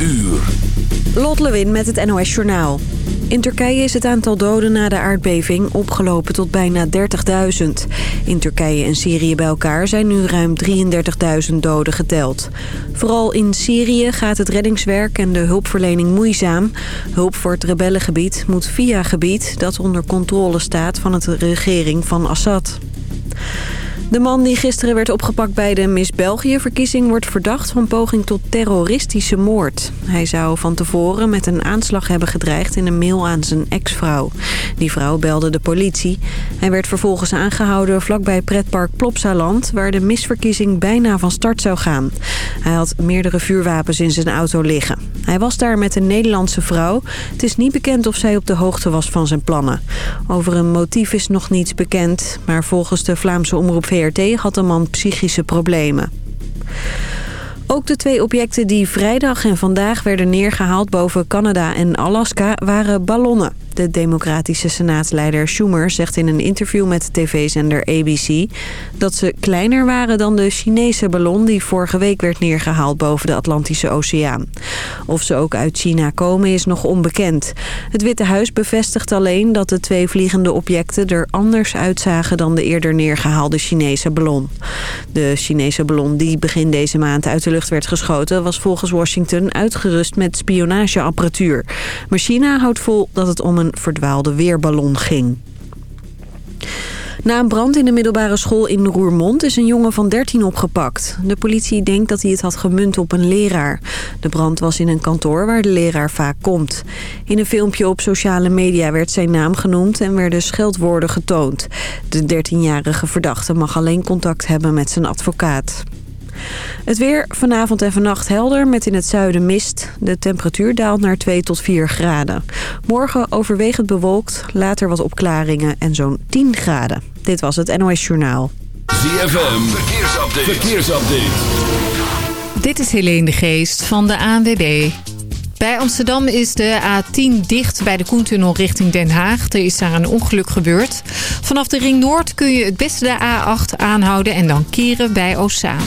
uur. Lot Lewin met het NOS Journaal. In Turkije is het aantal doden na de aardbeving opgelopen tot bijna 30.000. In Turkije en Syrië bij elkaar zijn nu ruim 33.000 doden geteld. Vooral in Syrië gaat het reddingswerk en de hulpverlening moeizaam. Hulp voor het rebellengebied moet via gebied dat onder controle staat van de regering van Assad. De man die gisteren werd opgepakt bij de Miss België-verkiezing... wordt verdacht van poging tot terroristische moord. Hij zou van tevoren met een aanslag hebben gedreigd in een mail aan zijn ex-vrouw. Die vrouw belde de politie. Hij werd vervolgens aangehouden vlakbij pretpark Plopsaland... waar de misverkiezing bijna van start zou gaan. Hij had meerdere vuurwapens in zijn auto liggen. Hij was daar met een Nederlandse vrouw. Het is niet bekend of zij op de hoogte was van zijn plannen. Over een motief is nog niets bekend... maar volgens de Vlaamse omroep Had de man psychische problemen. Ook de twee objecten die vrijdag en vandaag werden neergehaald boven Canada en Alaska waren ballonnen. De democratische senaatsleider Schumer zegt in een interview met tv-zender ABC... dat ze kleiner waren dan de Chinese ballon die vorige week werd neergehaald boven de Atlantische Oceaan. Of ze ook uit China komen is nog onbekend. Het Witte Huis bevestigt alleen dat de twee vliegende objecten er anders uitzagen dan de eerder neergehaalde Chinese ballon. De Chinese ballon die begin deze maand uit de lucht werd geschoten was volgens Washington uitgerust met spionageapparatuur. Maar China houdt vol dat het om een verdwaalde weerballon ging. Na een brand in de middelbare school in Roermond is een jongen van 13 opgepakt. De politie denkt dat hij het had gemunt op een leraar. De brand was in een kantoor waar de leraar vaak komt. In een filmpje op sociale media werd zijn naam genoemd en werden scheldwoorden getoond. De 13-jarige verdachte mag alleen contact hebben met zijn advocaat. Het weer vanavond en vannacht helder met in het zuiden mist. De temperatuur daalt naar 2 tot 4 graden. Morgen overwegend bewolkt, later wat opklaringen en zo'n 10 graden. Dit was het NOS Journaal. ZFM, verkeersupdate. verkeersupdate. Dit is Helene de Geest van de ANWB. Bij Amsterdam is de A10 dicht bij de Koentunnel richting Den Haag. Er is daar een ongeluk gebeurd. Vanaf de Ring Noord kun je het beste de A8 aanhouden en dan keren bij Ossaan.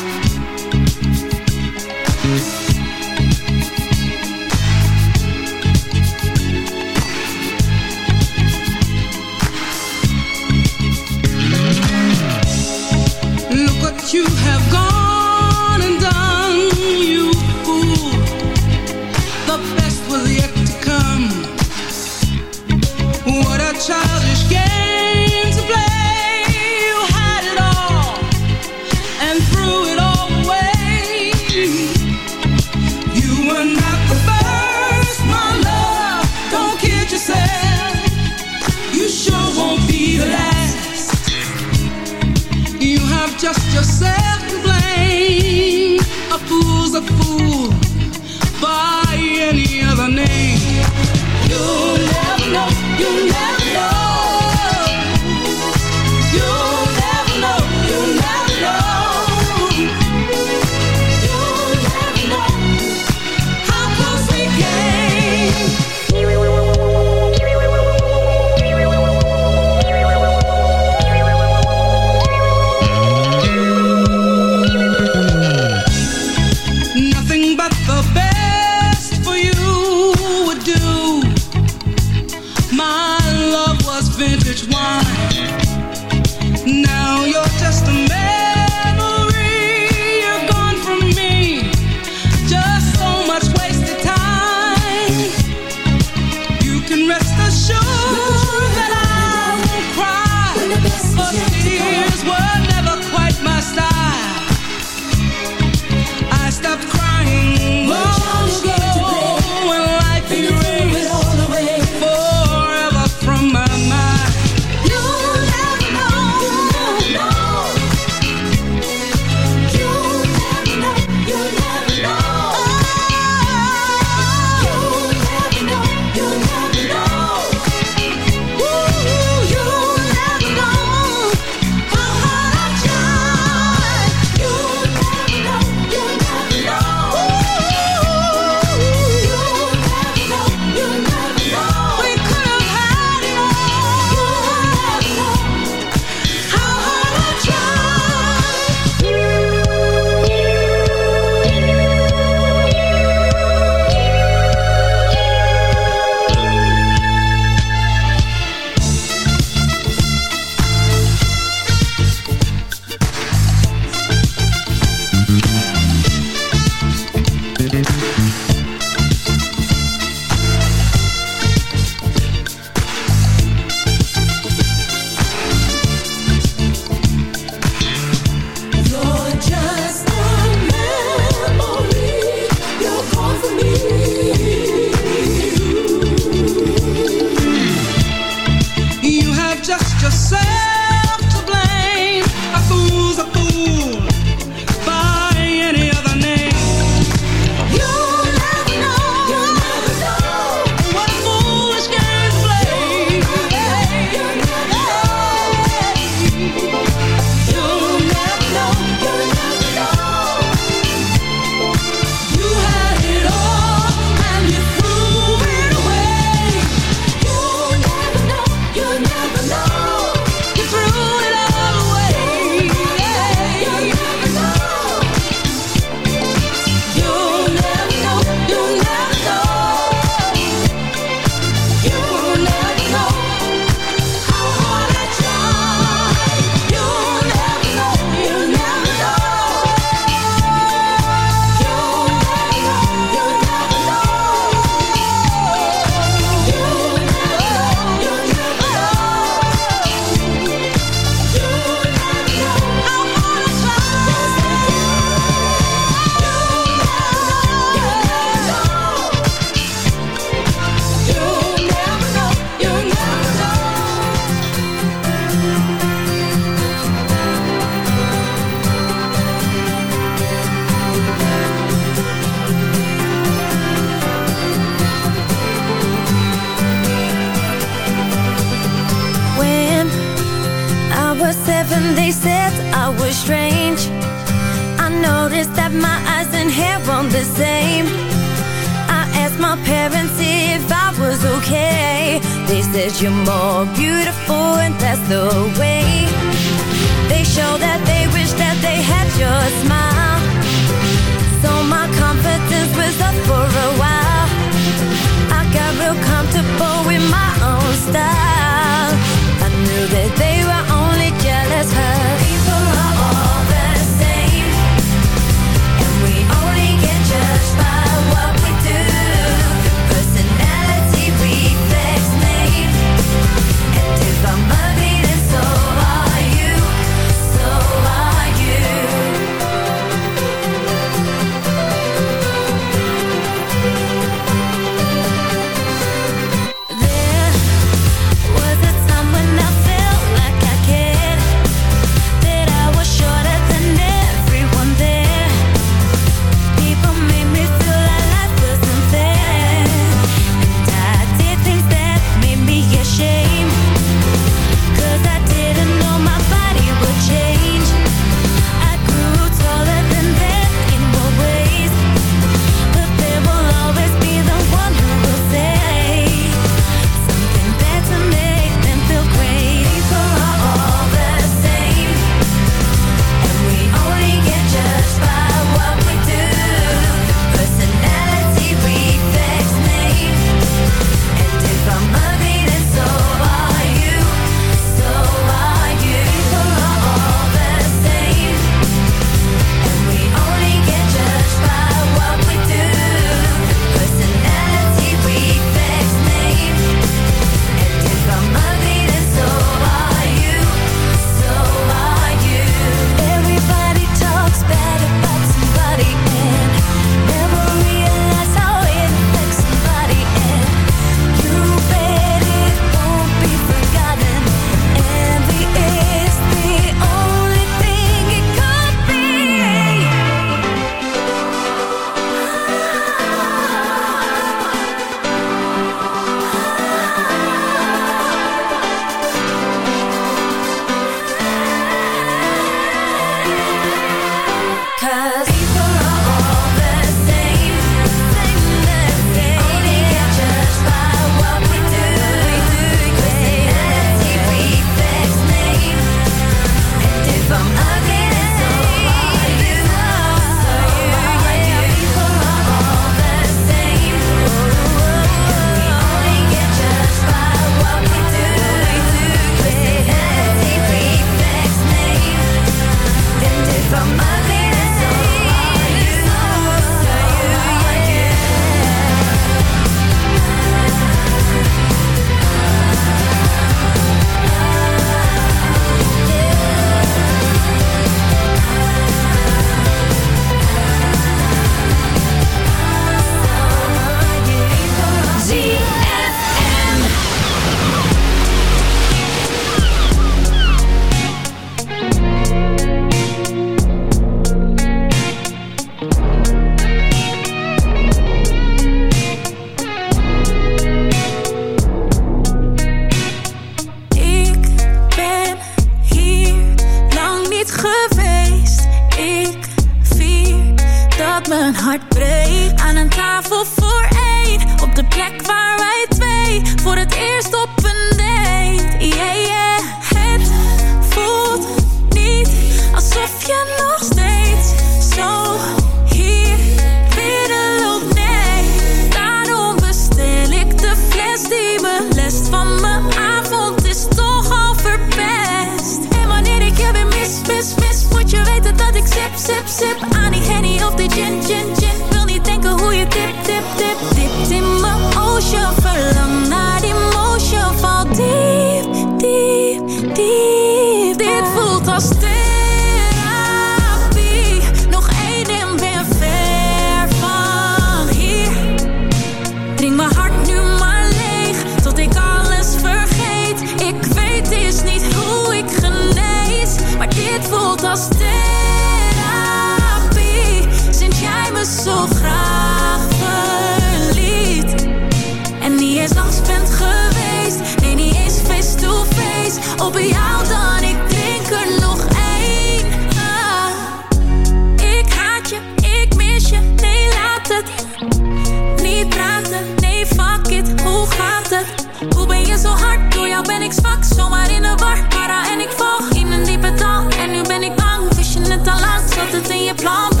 hoe gaat het? Hoe ben je zo hard? Door jou ben ik zwak, zomaar in de war. Para en ik val in een diepe dal. En nu ben ik bang, wist je net al lang, zat het in je plan B.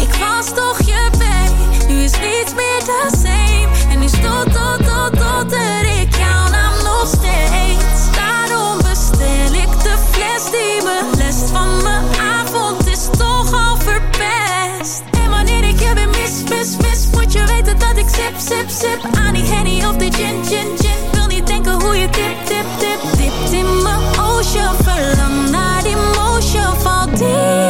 Ik was toch je babe, nu is niets meer te same. En nu stoot, tot, tot, tot er ik jouw naam nog steeds. Daarom bestel ik de fles die me lest van me sip, sip, sip. Aan die Henny of die gin, gin, gin. Wil niet denken hoe je dip, dip, dip, Dipt in mijn ocean, verlang naar die motion, van diep.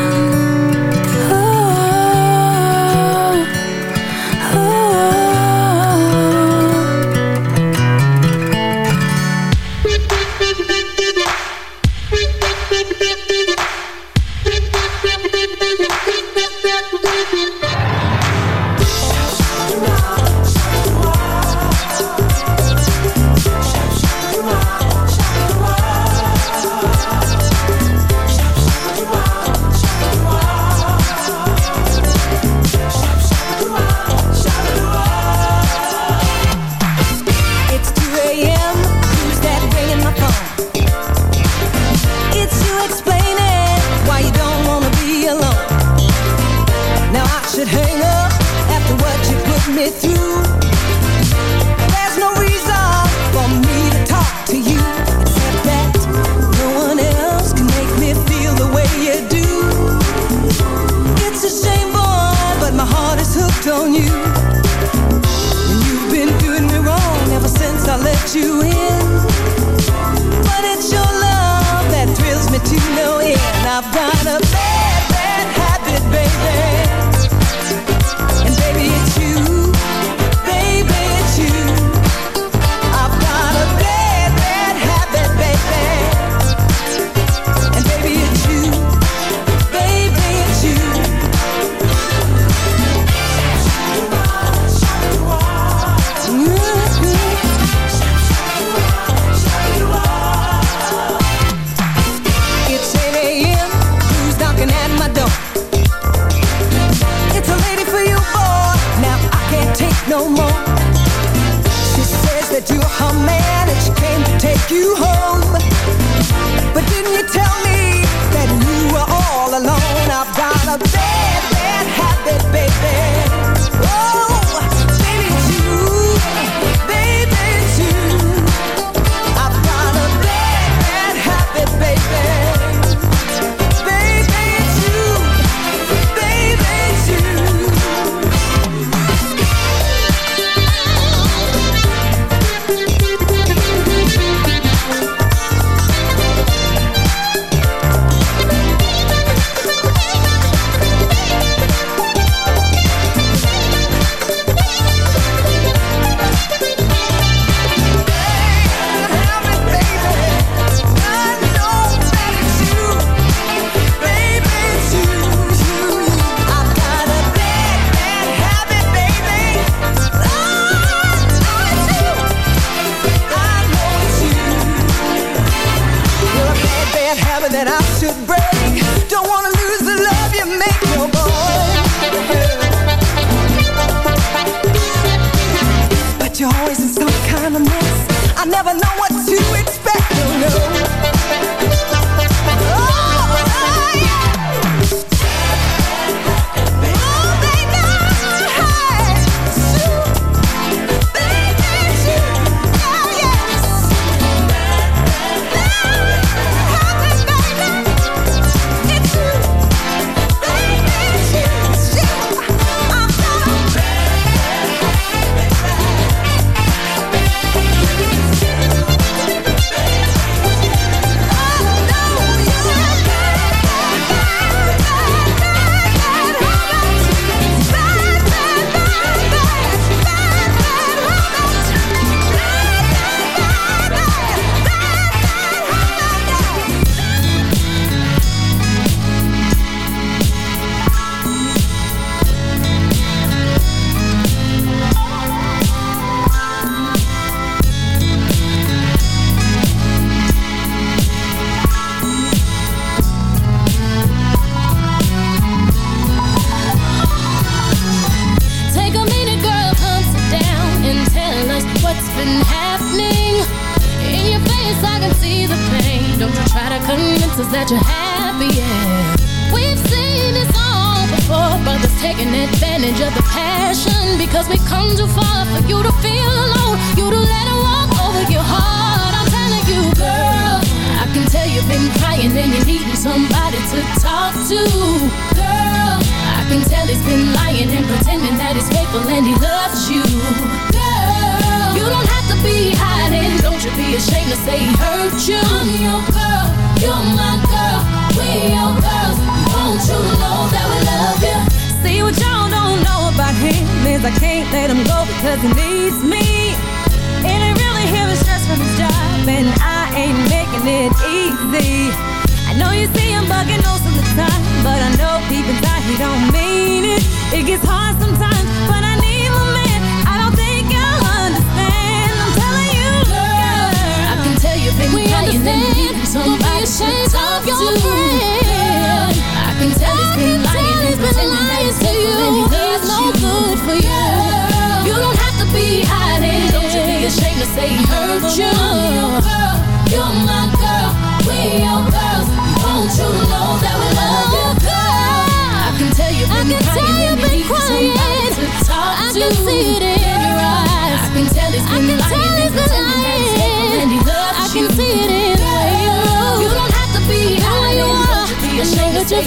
thank you.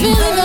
feeling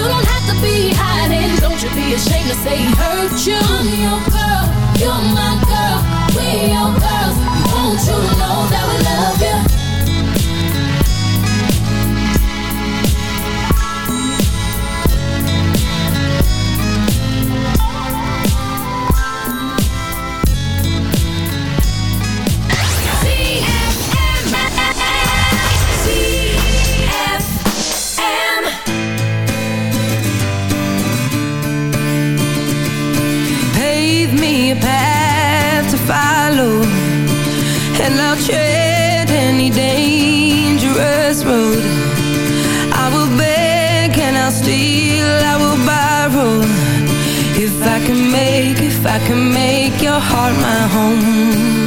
You don't have to be hiding. Don't you be ashamed to say he hurt you. I'm your girl, you're my girl. We're your girls. Don't you know that we love you? steel I will borrow. If I can make, if I can make your heart my home.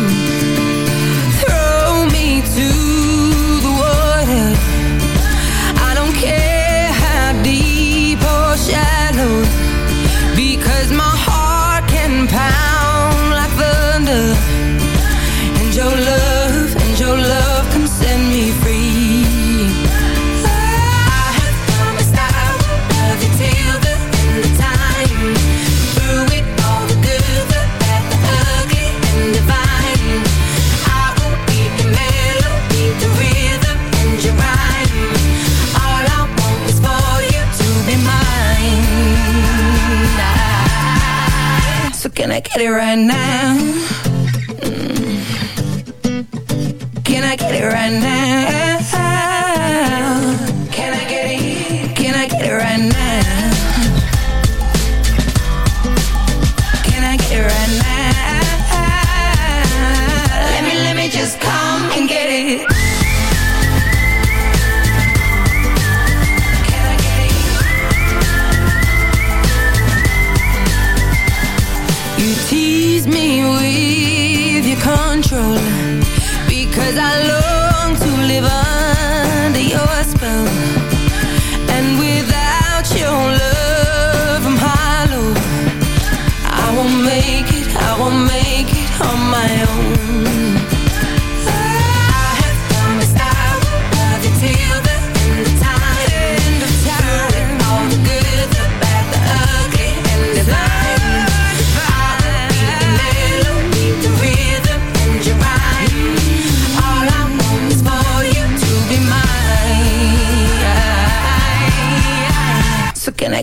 get it right now.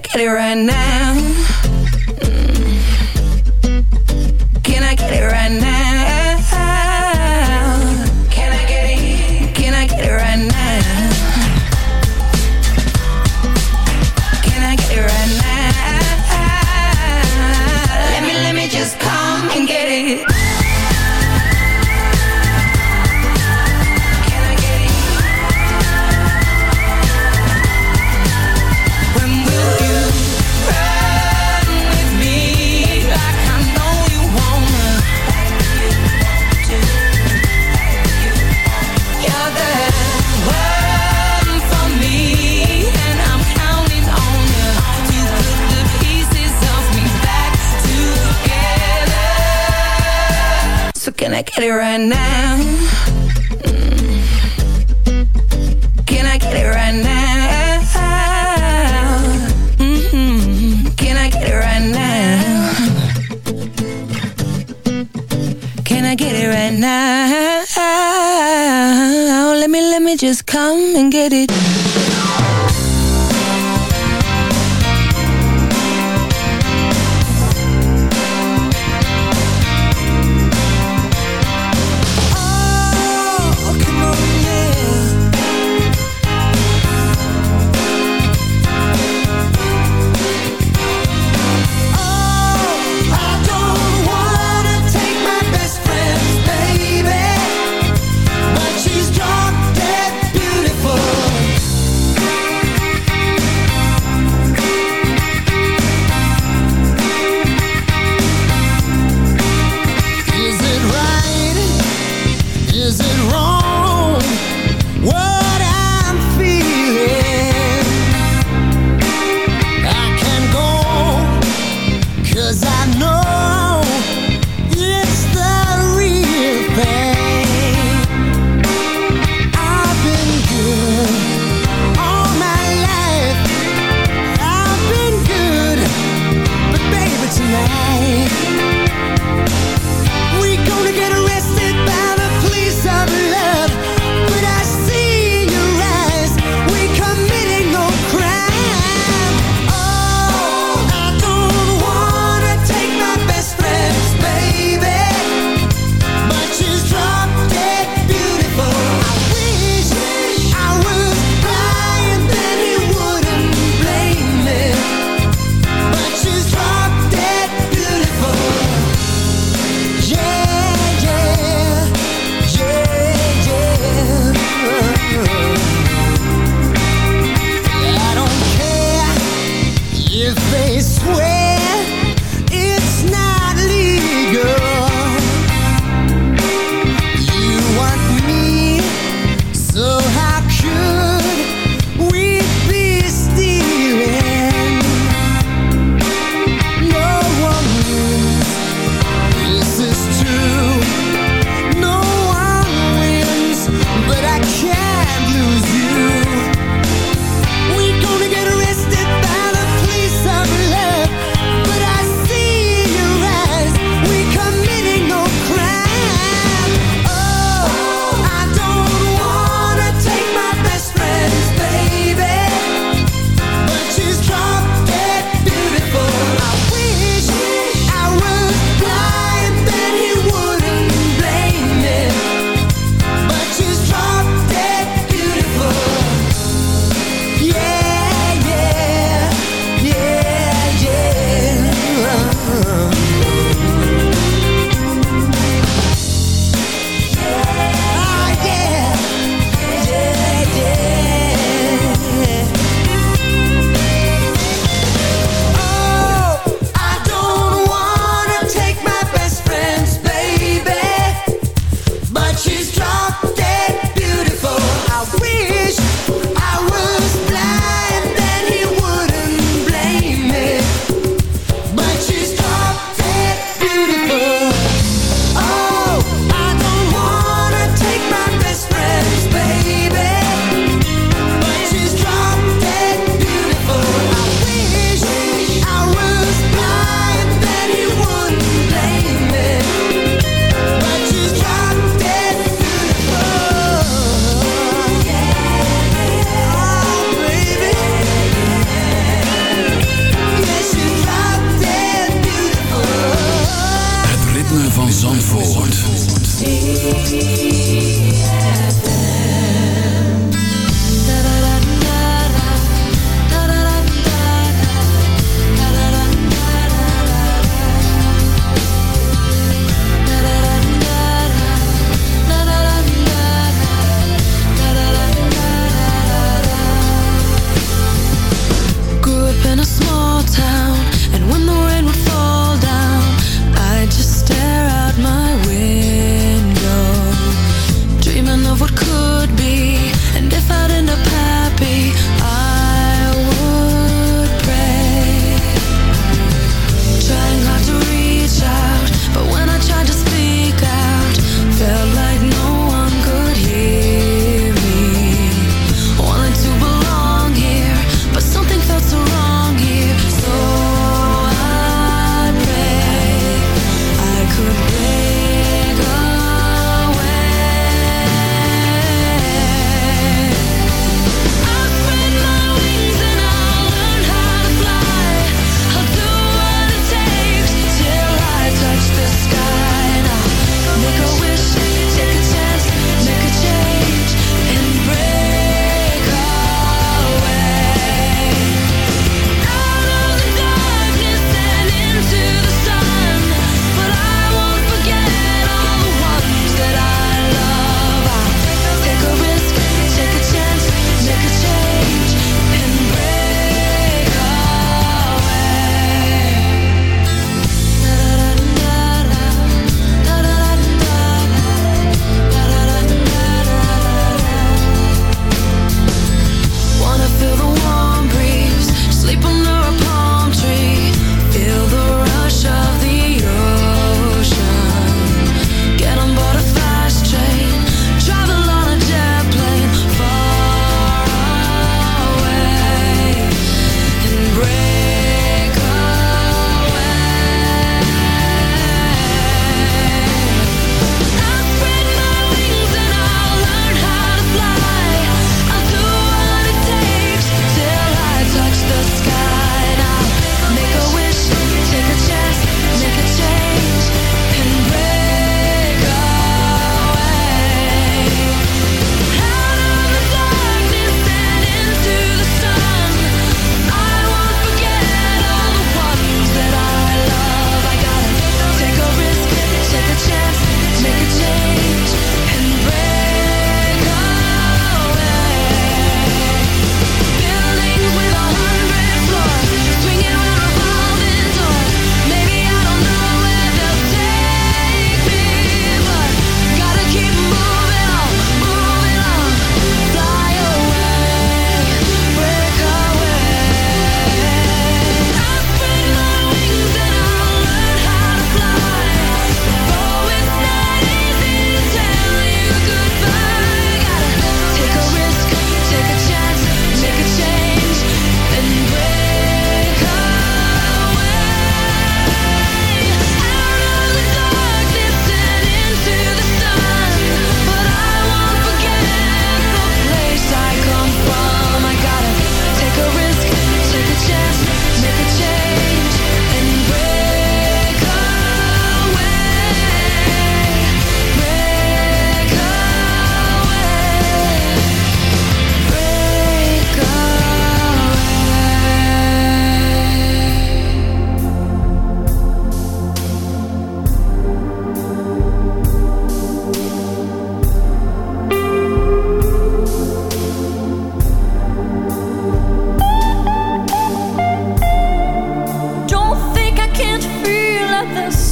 Get it right now?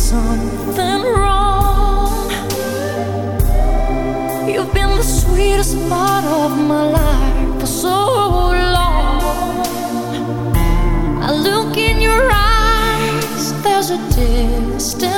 something wrong. You've been the sweetest part of my life for so long. I look in your eyes, there's a distance.